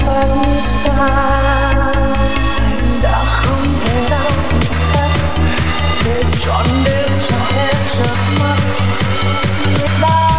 do xa anh đã không thể nào để trọn đêm chẳng hết chợt mắt biết bao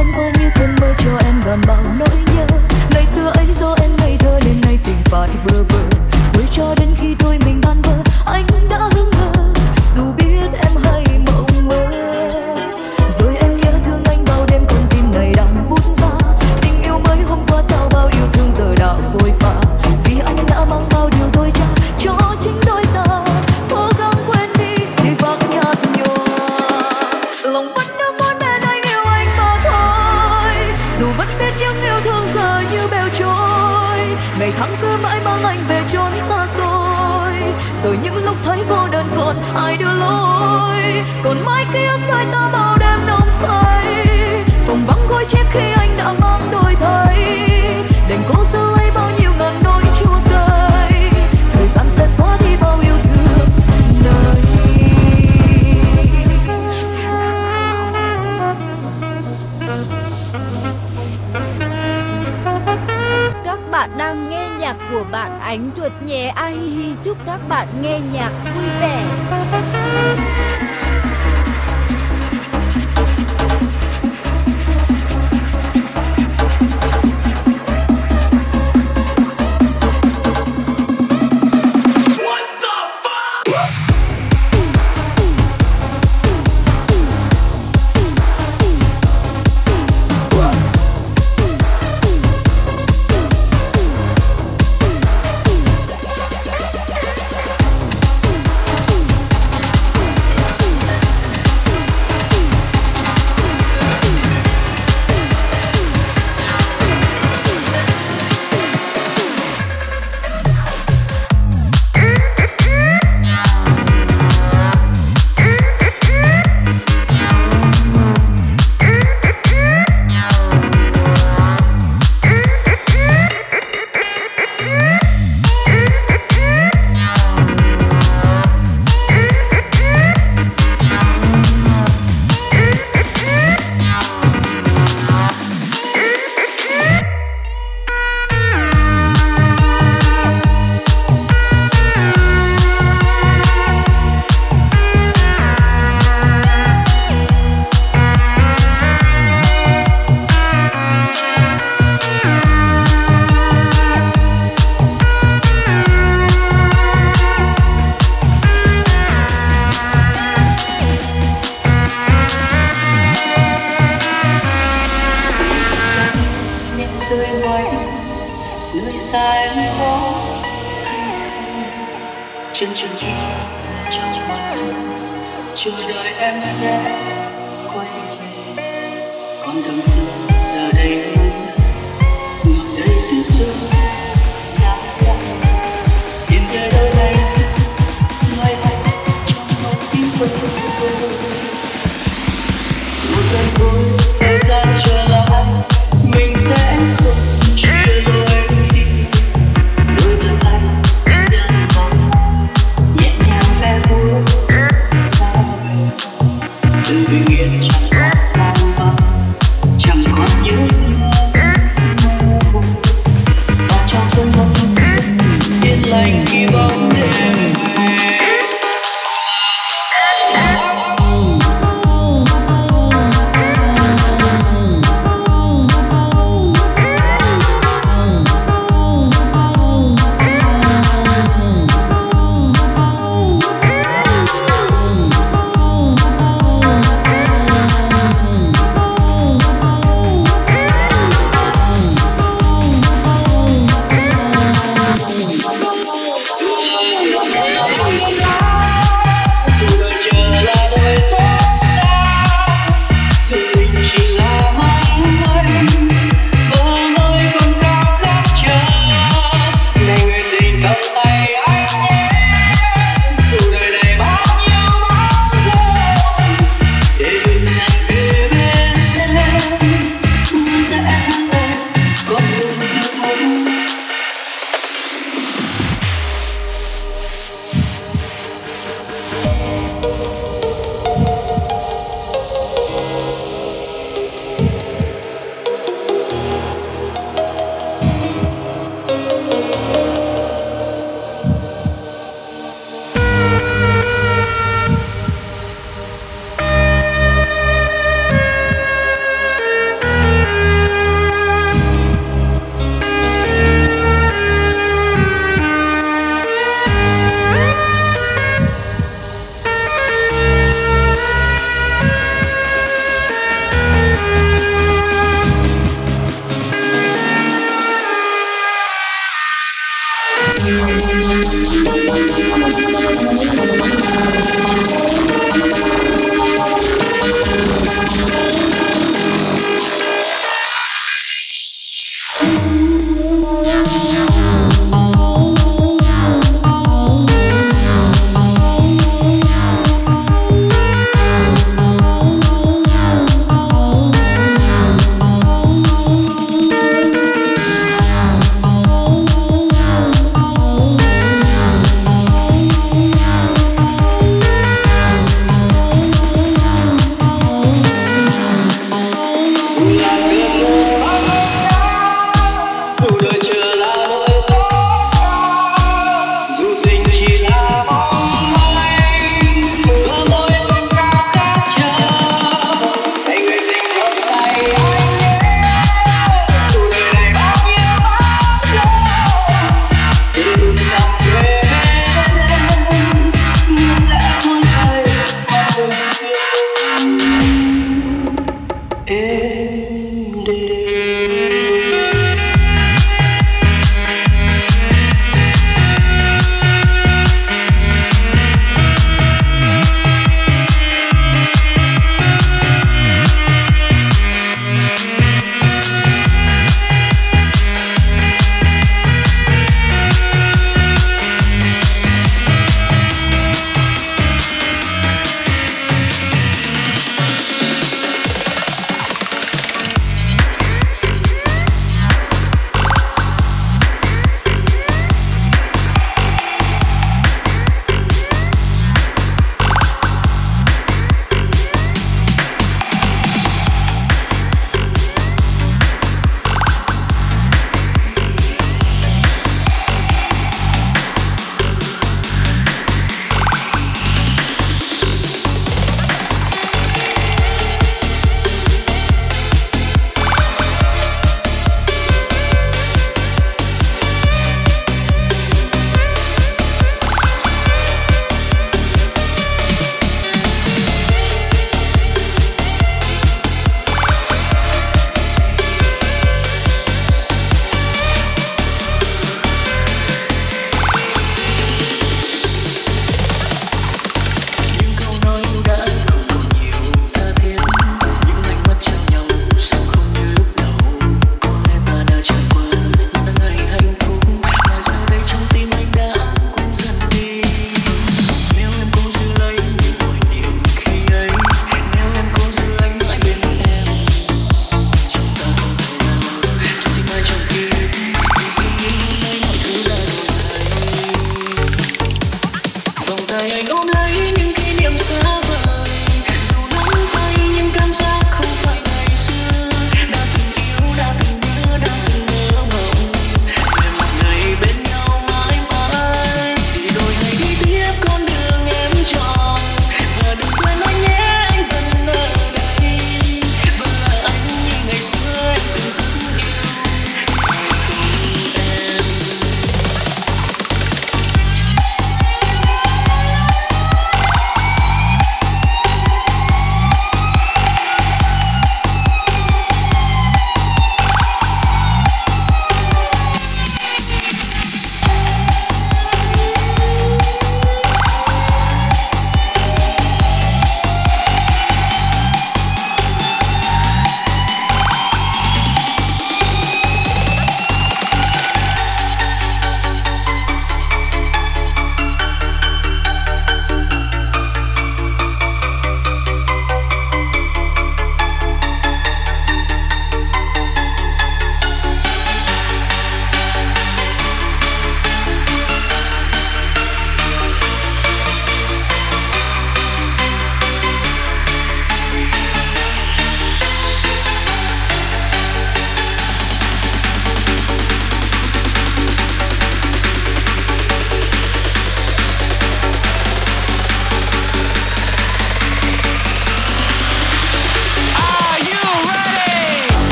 hôm qua như cơn mơ cho em gòn bao nỗi nhớ. Ngày xưa ấy do em ngây thơ nên nay tình phải bơ vơ. Rồi cho đến khi đôi mình tan vỡ, anh đã của bạn Ánh Chuột nhé. Ahihi chúc các bạn nghe nhạc vui vẻ.